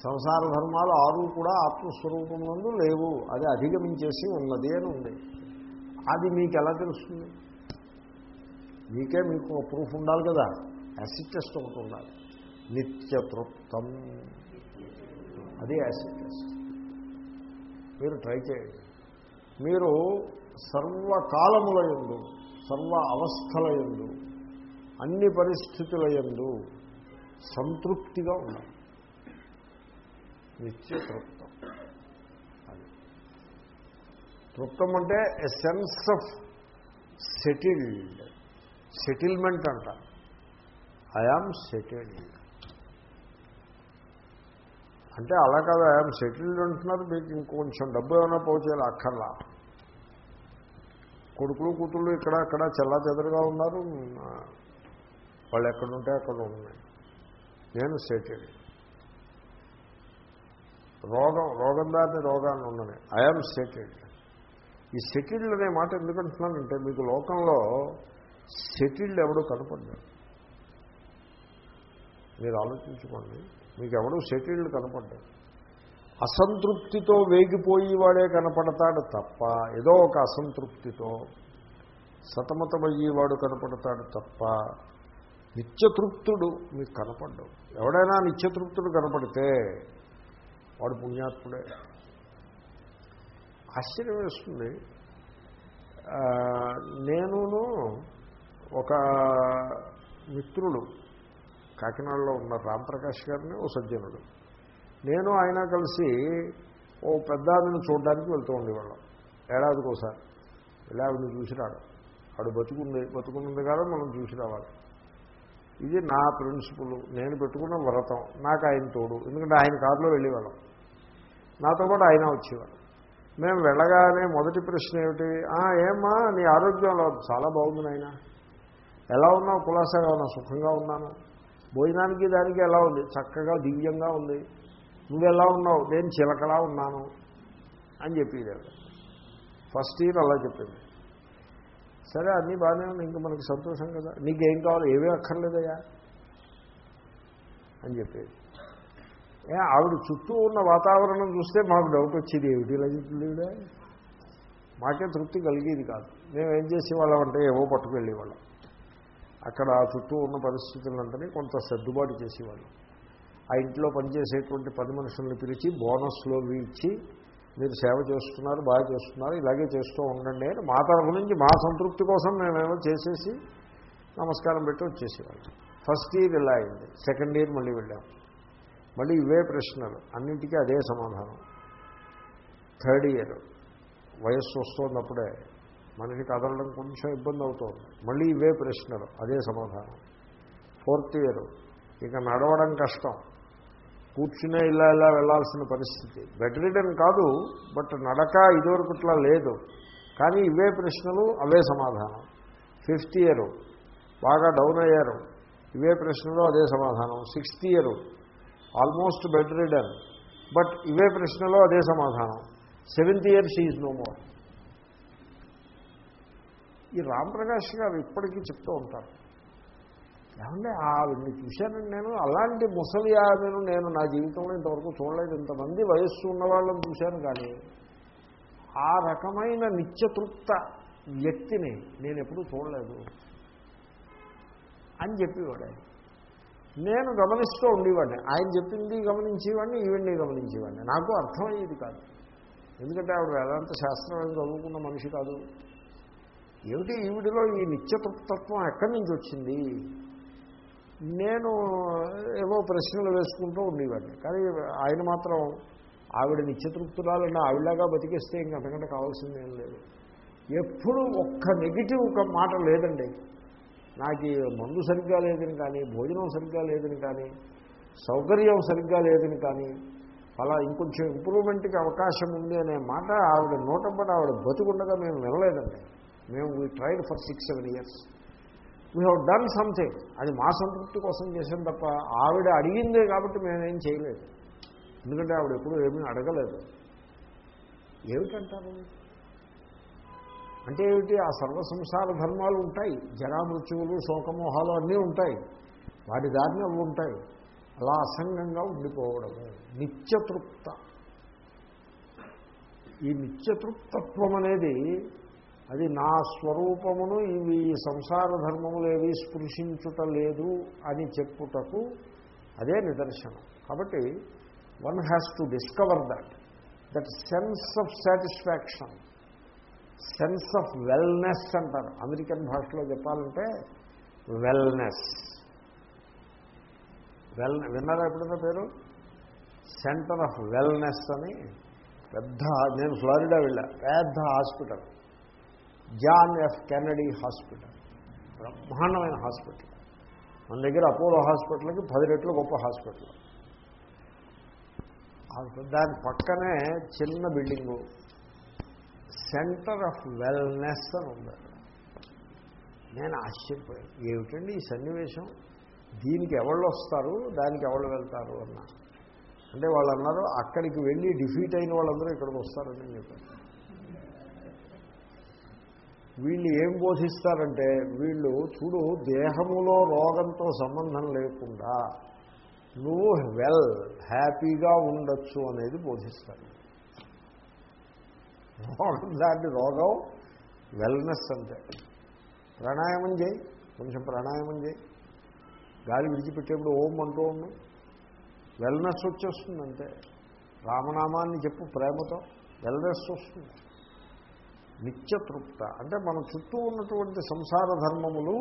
సంసార ధర్మాలు ఆరు కూడా ఆత్మస్వరూపం నందు లేవు. అది అధిగమించేసి ఉన్నది అని ఉంది. అది మీకు ఎలా తెలుస్తుంది? మీకే మీకు ప్రూఫ్ ఉండాలి కదా. యాసిడ్ టెస్ట్ ఒకటి ఉండాలి. నిత్యతృప్తం. అది యాసిడ్ టెస్ట్. మీరు ట్రై చేయండి. మీరు సర్వకాలముల ఎందు సర్వ అవస్థల ఎందు అన్ని పరిస్థితుల ఎందు సంతృప్తిగా ఉండాలి. నిత్య తృప్తం అది. తృప్తం అంటే a sense of settled settlement అంట. ఐ ఆమ్ సెటిల్డ్ అంటే అలా కాదు? ఐఆమ్ సెటిల్డ్ అంటున్నారు మీకు ఇంకొంచెం డబ్బు ఏమైనా పోచేయాలి అక్కర్లా. కొడుకులు కూతుళ్ళు ఇక్కడ అక్కడ చెల్లా చెదరుగా ఉన్నారు. వాళ్ళు ఎక్కడుంటే అక్కడ ఉన్నాయి నేను సెటిల్డ్ రోగం రోగం దాన్ని రోగాన్ని ఉన్నది ఐఎమ్ సెటిల్డ్ ఈ సెటిల్డ్ అనే మాట ఎందుకంటున్నానంటే మీకు లోకంలో సెటిల్డ్ ఎవడు కనపడ్డాడు మీరు ఆలోచించుకోండి. మీకు ఎవడు సెటిల్డ్ కనపడ్డాడు అసంతృప్తితో వేగిపోయి వాడే కనపడతాడు తప్ప ఏదో ఒక అసంతృప్తితో సతమతమయ్యేవాడు కనపడతాడు తప్ప నిత్యతృప్తుడు మీకు కనపడ్డాడు ఎవడైనా నిత్యతృప్తుడు కనపడితే వాడు పుణ్యాత్ముడే. ఆశ్చర్యం వేస్తుంది. నేనును ఒక మిత్రుడు కాకినాడలో ఉన్న రాంప్రకాష్ గారిని ఓ సజ్జనుడు. నేను ఆయన కలిసి ఓ పెద్ద ఆమెను చూడడానికి వెళ్తూ ఉండేవాళ్ళం. ఏడాదికి ఒకసారి ఇలా ఆవిడని చూసి రాడు ఆడు బతుకుంది బతుకున్నది కాదు మనం చూసి రావాలి. ఇది నా ప్రిన్సిపుల్. నేను పెట్టుకున్న వ్రతం. నాకు ఆయన తోడు. ఎందుకంటే ఆయన కారులో వెళ్ళేవాళ్ళం. నాతో పాటు ఆయన వచ్చేవాడు మేము వెళ్ళగానే మొదటి ప్రశ్న ఏమిటి? ఏమ్మా నీ ఆరోగ్యం చాలా బాగుంది నాయన. ఎలా ఉన్నావు? కులాసాగా ఉన్నా సుఖంగా ఉన్నాను? భోజనానికి దానికి ఎలా ఉంది? చక్కగా దివ్యంగా ఉంది. నువ్వెలా ఎలా ఉన్నావు? నేను చిలకలా ఉన్నాను అని చెప్పేదాడు ఫస్ట్ ఇయర్ అలా చెప్పింది. సరే అన్నీ బాగానే ఉన్నాయి. ఇంకా మనకి సంతోషం కదా. నీకేం కావాలి? ఏమీ అక్కర్లేదయ్యా అని చెప్పేది. ఏ ఆవిడ చుట్టూ ఉన్న వాతావరణం చూస్తే మాకు డౌట్ వచ్చేది. ఏమిటి ఇలా చెప్పింది మాకే తృప్తి కలిగేది కాదు. మేము ఏం చేసేవాళ్ళం అంటే ఏవో పట్టుకెళ్ళేవాళ్ళం. అక్కడ చుట్టూ ఉన్న పరిస్థితులంతని కొంత సర్దుబాటు చేసేవాళ్ళం. ఆ ఇంట్లో పనిచేసేటువంటి పది మనుషుల్ని పిలిచి బోనస్లో ఇచ్చి మీరు సేవ చేస్తున్నారు బాగా చేస్తున్నారు ఇలాగే చేస్తూ ఉండండి అని మా తరఫు నుంచి మా సంతృప్తి కోసం మేమేమో చేసేసి నమస్కారం పెట్టి వచ్చేసేవాళ్ళం. ఫస్ట్ ఇయర్ ఇలా అయింది. సెకండ్ ఇయర్ మళ్ళీ వెళ్ళాం. మళ్ళీ ఇవే ప్రశ్నలు. అన్నింటికీ అదే సమాధానం. థర్డ్ ఇయర్ వయస్సు వస్తున్నప్పుడే మనిషి కదలడం కొంచెం ఇబ్బంది అవుతుంది. మళ్ళీ ఇవే ప్రశ్నలు అదే సమాధానం. ఫోర్త్ ఇయర్ ఇక నడవడం కష్టం. కూర్చునే ఇలా ఇలా వెళ్ళాల్సిన పరిస్థితి. బెడ్ రిటర్న్ కాదు బట్ నడక ఇదివరకుట్లా లేదు. కానీ ఇవే ప్రశ్నలు అవే సమాధానం. ఫిఫ్త్ ఇయర్ బాగా డౌన్ అయ్యారు. ఇవే ప్రశ్నలు అదే సమాధానం. Sixth year almost bedridden but ఇవే ప్రశ్నలు అదే సమాధానం. Seventh year she no more ఈ రామప్రకాష్ గారు ఇప్పటికీ చెప్తూ ఉంటారు. ఏమంటే ఆవిడ్ని చూశానండి నేను. అలాంటి ముసలి ఆమెను నేను నా జీవితంలో ఇంతవరకు చూడలేదు. ఇంతమంది వయస్సు ఉన్న వాళ్ళని చూశాను కానీ ఆ రకమైన నిత్యతృప్త వ్యక్తిని నేను ఎప్పుడూ చూడలేదు అని చెప్పేవాడు ఆయన. నేను గమనిస్తూ ఉండేవాడిని. ఆయన చెప్పింది గమనించేవాడిని ఈవెండి గమనించేవాడిని. నాకు అర్థమయ్యేది కాదు. ఎందుకంటే ఆవిడ వేదాంత శాస్త్రం చదువుకున్న మనిషి కాదు. ఏమిటి ఈవిడిలో ఈ నిత్యతృప్తత్వం ఎక్కడి నుంచి వచ్చింది? నేను ఏవో ప్రశ్నలు వేసుకుంటూ ఉండేవాడిని. కానీ ఆయన మాత్రం ఆవిడ నిత్యతృప్తురాలన్నా ఆవిడలాగా బతికేస్తే ఇంక అంతకంటే కావాల్సింది ఏం లేదు. ఎప్పుడు ఒక్క నెగిటివ్ ఒక మాట లేదండి. నాకు మందు సరిగ్గా లేదని కానీ భోజనం సరిగ్గా లేదని కానీ సౌకర్యం సరిగ్గా లేదని కానీ అలా ఇంకొంచెం ఇంప్రూవ్మెంట్కి అవకాశం ఉంది అనే మాట ఆవిడ నోటంపట ఆవిడ బతుకుండగా మేము వినలేదండి. మేము we tried for six seven years we have done something అది మా సంతృప్తి కోసం చేసాం తప్ప ఆవిడ అడిగిందే కాబట్టి మేమేం చేయలేదు. ఎందుకంటే ఆవిడ ఎప్పుడూ ఏమీ అడగలేదు. ఏమిటంటారు? అంటే ఏమిటి? ఆ సర్వ సంసార ధర్మాలు ఉంటాయి. జరామృత్యువులు శోకమోహాలు అన్నీ ఉంటాయి. వాటి దారిని అవి ఉంటాయి. అలా అసంగంగా ఉండిపోవడము. నిత్యతృప్త. ఈ నిత్యతృప్తత్వం అనేది అది నా స్వరూపమును ఇవి సంసార ధర్మములు ఏవి స్పృశించుట లేదు అని చెప్పుటకు అదే నిదర్శనం. కాబట్టి one has to discover that that sense of satisfaction sense of wellness అంటారు. అమెరికన్ భాషలో చెప్పాలంటే వెల్నెస్ వెల్ విన్నారా ఎప్పుడైనా పేరు? సెంటర్ ఆఫ్ వెల్నెస్ అని పెద్ద నేను ఫ్లారిడా వెళ్ళా పెద్ద hospital. John F Kennedy hospital. బ్రహ్మాండమైన హాస్పిటల్. మన దగ్గర అపోలో హాస్పిటల్కి పది రెట్లు గొప్ప హాస్పిటల్. దాని పక్కనే చిన్న బిల్డింగు. సెంటర్ ఆఫ్ వెల్నెస్ అని ఉంది నేను ఆశ్చర్యపోయాను. ఏమిటండి ఈ సన్నివేశం? దీనికి ఎవళ్ళు వస్తారు? దానికి ఎవళ్ళు వెళ్తారు? అన్న. అంటే వాళ్ళు అన్నారు అక్కడికి వెళ్ళి డిఫీట్ అయిన వాళ్ళందరూ ఇక్కడికి వస్తారని చెప్పారు. వీళ్ళు ఏం బోధిస్తారంటే వీళ్ళు చూడు దేహములో రోగంతో సంబంధం లేకుండా నువ్వు వెల్ హ్యాపీగా ఉండొచ్చు అనేది బోధిస్తారు. రోగం దాటి రోగం వెల్నెస్ అంటే. ప్రాణాయామం చేయి కొంచెం ప్రాణాయామం చేయి. గాలి విడిచిపెట్టేప్పుడు ఓం అంటూ ఉండు. వెల్నెస్ వచ్చేస్తుంది అంతే రామనామాన్ని చెప్పు ప్రేమతో. వెల్నెస్ వస్తుంది. నిత్యతృప్త. అంటే మన చుట్టూ ఉన్నటువంటి సంసార ధర్మములు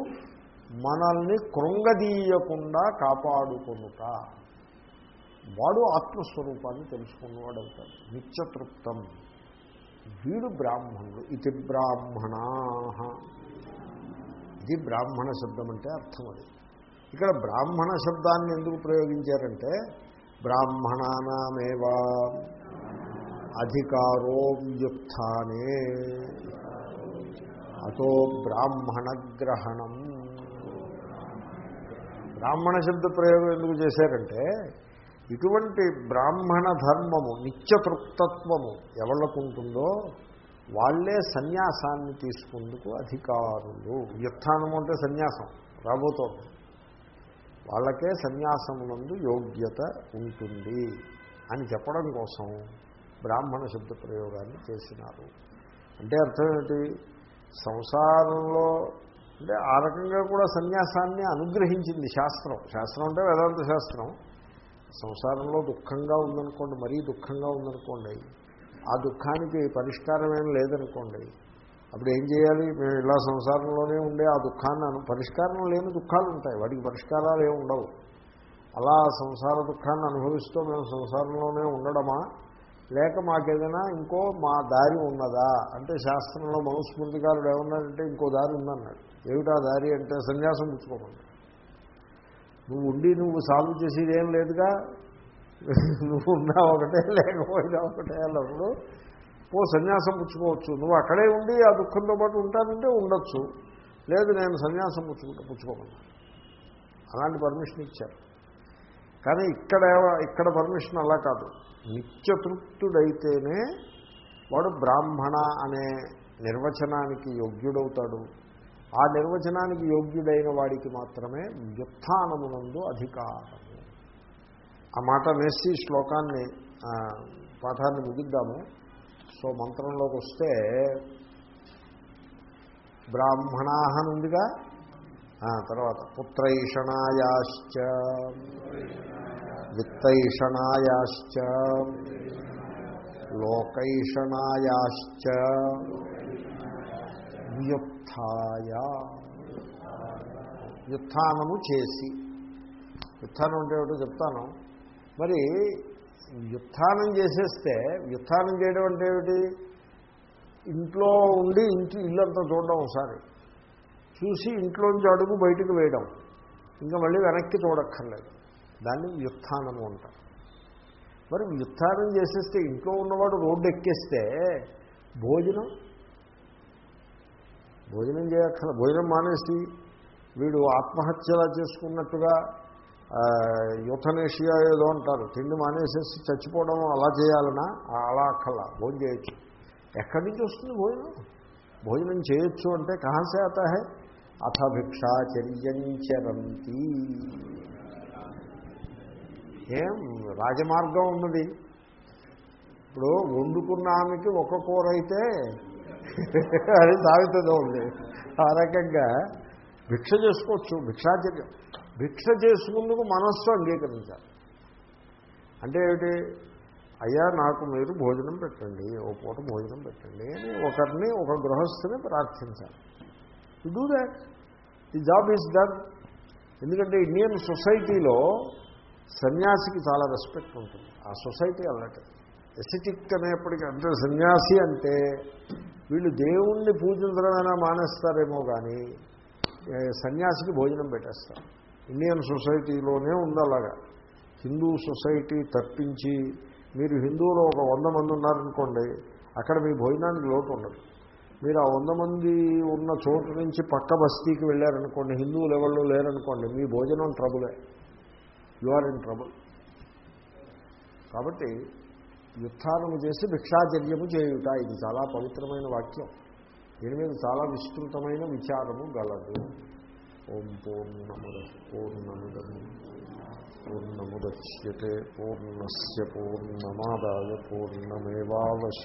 మనల్ని కృంగదీయకుండా కాపాడుకొనుట. వాడు ఆత్మస్వరూపాన్ని తెలుసుకున్నవాడు అవుతాడు నిత్యతృప్తం. వీడు బ్రాహ్మణుడు. ఇది బ్రాహ్మణా. ఇది బ్రాహ్మణ శబ్దం అంటే అర్థం అది. ఇక్కడ బ్రాహ్మణ శబ్దాన్ని ఎందుకు ప్రయోగించారంటే బ్రాహ్మణానామేవా అధికారో వ్యుత్థానే అతో బ్రాహ్మణగ్రహణం. బ్రాహ్మణ శబ్ద ప్రయోగం ఎందుకు చేశారంటే ఇటువంటి బ్రాహ్మణ ధర్మము నిత్యతృప్తత్వము ఎవళ్ళకు ఉంటుందో వాళ్ళే సన్యాసాన్ని తీసుకుందుకు అధికారులు. వ్యుత్థానము అంటే సన్యాసం రాబోతోంది. వాళ్ళకే సన్యాసమునందు యోగ్యత ఉంటుంది అని చెప్పడం కోసం బ్రాహ్మణ శబ్ద ప్రయోగాన్ని చేసినారు. అంటే అర్థం ఏంటి? సంసారంలో అంటే ఆ రకంగా కూడా సన్యాసాన్ని అనుగ్రహించింది శాస్త్రం. శాస్త్రం అంటే వేదాంత శాస్త్రం. సంసారంలో దుఃఖంగా ఉందనుకోండి మరీ దుఃఖంగా ఉందనుకోండి ఆ దుఃఖానికి పరిష్కారం ఏం లేదనుకోండి అప్పుడు ఏం చేయాలి? మేము ఇలా సంసారంలోనే ఉండే ఆ దుఃఖాన్ని పరిష్కారం లేని దుఃఖాలు ఉంటాయి. వాటికి పరిష్కారాలు ఏమి ఉండవు. అలా సంసార దుఃఖాన్ని అనుభవిస్తూ మేము సంసారంలోనే ఉండడమా? లేక మాకేదైనా ఇంకో మా దారి ఉన్నదా? అంటే శాస్త్రంలో మనుస్మృతికారుడు ఏమన్నాడంటే ఇంకో దారి ఉందన్నాడు. ఏమిటా దారి? అంటే సన్యాసం పుచ్చుకోమన్నాడు. నువ్వు ఉండి నువ్వు సాల్వ్ చేసేది ఏం లేదుగా. నువ్వు ఉన్నా ఒకటే లేకపోయినా ఒకటే అన్నప్పుడు ఓ సన్యాసం పుచ్చుకోవచ్చు. నువ్వు అక్కడే ఉండి ఆ దుఃఖంతో పాటు ఉంటానంటే ఉండొచ్చు. లేదు నేను సన్యాసం పుచ్చుకుంటా పుచ్చుకోమన్నా అలాంటి పర్మిషన్ ఇచ్చారు. కానీ ఇక్కడ ఇక్కడ పర్మిషన్ అలా కాదు. నిత్యతృప్తుడైతేనే వాడు బ్రాహ్మణ అనే నిర్వచనానికి యోగ్యుడవుతాడు. ఆ నిర్వచనానికి యోగ్యుడైన వాడికి మాత్రమే వ్యుత్నమునందు అధికారము. ఆ మాట నేసి శ్లోకాన్ని పాఠాన్ని ముగిద్దాము. సో మంత్రంలోకి వస్తే బ్రాహ్మణాహ నుండిగా తర్వాత పుత్రైషణాయాశ్చ. విత్తైషణాయాశ్చ. లోకైషణాయాశ్చ. వ్యుత్థాయ. వ్యుత్థానము చేసి. వ్యుత్నం అంటే ఏమిటో చెప్తాను. మరి వ్యుత్నం చేసేస్తే వ్యుత్నం చేయడం అంటే ఏమిటి? ఇంట్లో ఉండి ఇంటి ఇల్లంతా చూడడం ఒకసారి. చూసి ఇంట్లోంచి అడుగు బయటకు వేయడం. ఇంకా మళ్ళీ వెనక్కి చూడక్కర్లేదు. దాన్ని వ్యుత్థానము అంటారు. మరి వ్యుత్థానం చేసేస్తే ఇంట్లో ఉన్నవాడు రోడ్డు ఎక్కేస్తే భోజనం? భోజనం చేయక్కల భోజనం మానేసి వీడు ఆత్మహత్యలా చేసుకున్నట్టుగా యుథనేషియా ఏదో అంటారు. తిండి మానేసేసి చచ్చిపోవడం అలా చేయాలనా? అలా అక్కర్లా. భోజనం చేయొచ్చు. ఎక్కడి నుంచి వస్తుంది భోజనం? భోజనం చేయొచ్చు అంటే కహాసే ఆతా హై? అథ భిక్షాచర్యంచరంతి ఏం రాజమార్గం ఉన్నది? ఇప్పుడు వండుకున్న ఆమెకి ఒక కూర అయితే అది సాగుతుందో ఉంది. ఆ రకంగా భిక్ష చేసుకోవచ్చు భిక్షాచర్యం. భిక్ష చేసుకుందుకు మనస్సు అంగీకరించాలి. అంటే ఏమిటి? అయ్యా నాకు మీరు భోజనం పెట్టండి ఓ పూట భోజనం పెట్టండి అని ఒకరిని ఒక గృహస్థుని ప్రార్థించాలి. Do that the job is done ఎందుకంటే ఇండియన్ సొసైటీలో సన్యాసికి చాలా రెస్పెక్ట్ ఉంటుంది. ఆ సొసైటీ అలాంటి ఎసిటిక్ అనేప్పటికీ అంటే సన్యాసి అంటే వీళ్ళు దేవుణ్ణి పూజించడమైనా మానేస్తారేమో కానీ సన్యాసికి భోజనం పెట్టేస్తారు. ఇండియన్ సొసైటీలోనే ఉంది అలాగా. హిందూ సొసైటీ తప్పించి మీరు హిందువులో ఒక వంద మంది ఉన్నారనుకోండి అక్కడ మీ భోజనానికి లోటు ఉండదు. మీరు ఆ వంద మంది ఉన్న చోటు నుంచి పక్క బస్తీకి వెళ్ళారనుకోండి హిందూ లెవెల్లో లేరనుకోండి మీ భోజనం ట్రబులే. You are in trouble. కాబట్టి యుత్థానము చేసి భిక్షాచర్యము చేయుట ఇది చాలా పవిత్రమైన వాక్యం. దీని మీద చాలా విస్తృతమైన విచారము గలదు. ఓం పూర్ణముద పూర్ణముదం. పూర్ణముద్యతే పూర్ణస్ పూర్ణమాదాయ పూర్ణమేవాశ